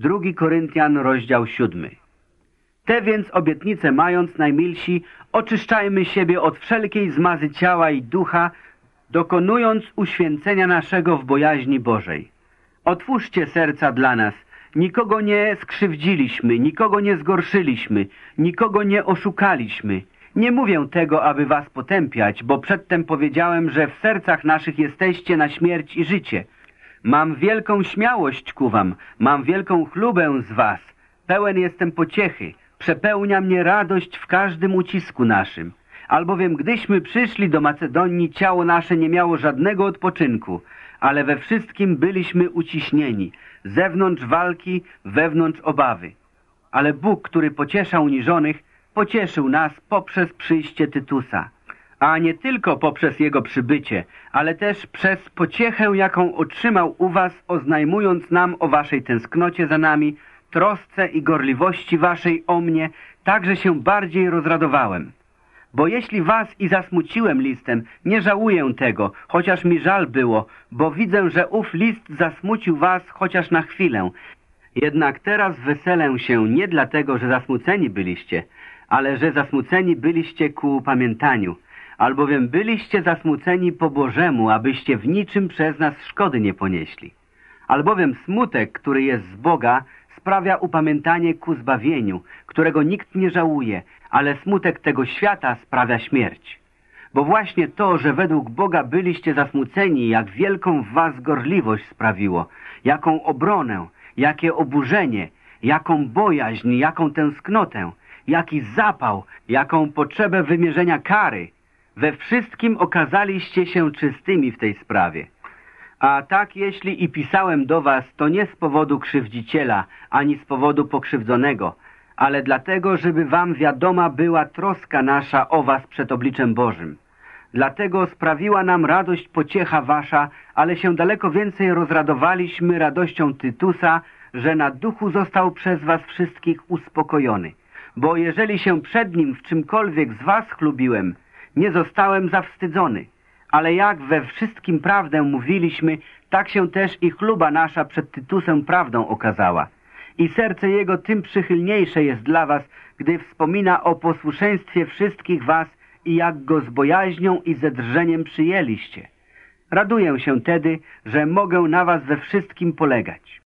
2 Koryntian, rozdział 7. Te więc obietnice mając, najmilsi, oczyszczajmy siebie od wszelkiej zmazy ciała i ducha, dokonując uświęcenia naszego w bojaźni Bożej. Otwórzcie serca dla nas, nikogo nie skrzywdziliśmy, nikogo nie zgorszyliśmy, nikogo nie oszukaliśmy. Nie mówię tego, aby was potępiać, bo przedtem powiedziałem, że w sercach naszych jesteście na śmierć i życie. Mam wielką śmiałość ku wam, mam wielką chlubę z was, pełen jestem pociechy, przepełnia mnie radość w każdym ucisku naszym. Albowiem gdyśmy przyszli do Macedonii, ciało nasze nie miało żadnego odpoczynku, ale we wszystkim byliśmy uciśnieni, zewnątrz walki, wewnątrz obawy. Ale Bóg, który pociesza uniżonych, pocieszył nas poprzez przyjście Tytusa, a nie tylko poprzez jego przybycie, ale też przez pociechę, jaką otrzymał u was, oznajmując nam o waszej tęsknocie za nami, trosce i gorliwości waszej o mnie, także się bardziej rozradowałem. Bo jeśli was i zasmuciłem listem, nie żałuję tego, chociaż mi żal było, bo widzę, że ów list zasmucił was chociaż na chwilę. Jednak teraz weselę się nie dlatego, że zasmuceni byliście, ale że zasmuceni byliście ku pamiętaniu, albowiem byliście zasmuceni po Bożemu, abyście w niczym przez nas szkody nie ponieśli. Albowiem smutek, który jest z Boga, sprawia upamiętanie ku zbawieniu, którego nikt nie żałuje, ale smutek tego świata sprawia śmierć. Bo właśnie to, że według Boga byliście zasmuceni, jak wielką w was gorliwość sprawiło, jaką obronę, jakie oburzenie, jaką bojaźń, jaką tęsknotę, jaki zapał, jaką potrzebę wymierzenia kary, we wszystkim okazaliście się czystymi w tej sprawie. A tak jeśli i pisałem do was, to nie z powodu krzywdziciela, ani z powodu pokrzywdzonego, ale dlatego, żeby wam wiadoma była troska nasza o was przed obliczem Bożym. Dlatego sprawiła nam radość pociecha wasza, ale się daleko więcej rozradowaliśmy radością Tytusa, że na duchu został przez was wszystkich uspokojony. Bo jeżeli się przed nim w czymkolwiek z was chlubiłem, nie zostałem zawstydzony. Ale jak we wszystkim prawdę mówiliśmy, tak się też i chluba nasza przed Tytusem prawdą okazała. I serce jego tym przychylniejsze jest dla was, gdy wspomina o posłuszeństwie wszystkich was i jak go z bojaźnią i ze drżeniem przyjęliście. Raduję się tedy, że mogę na was we wszystkim polegać.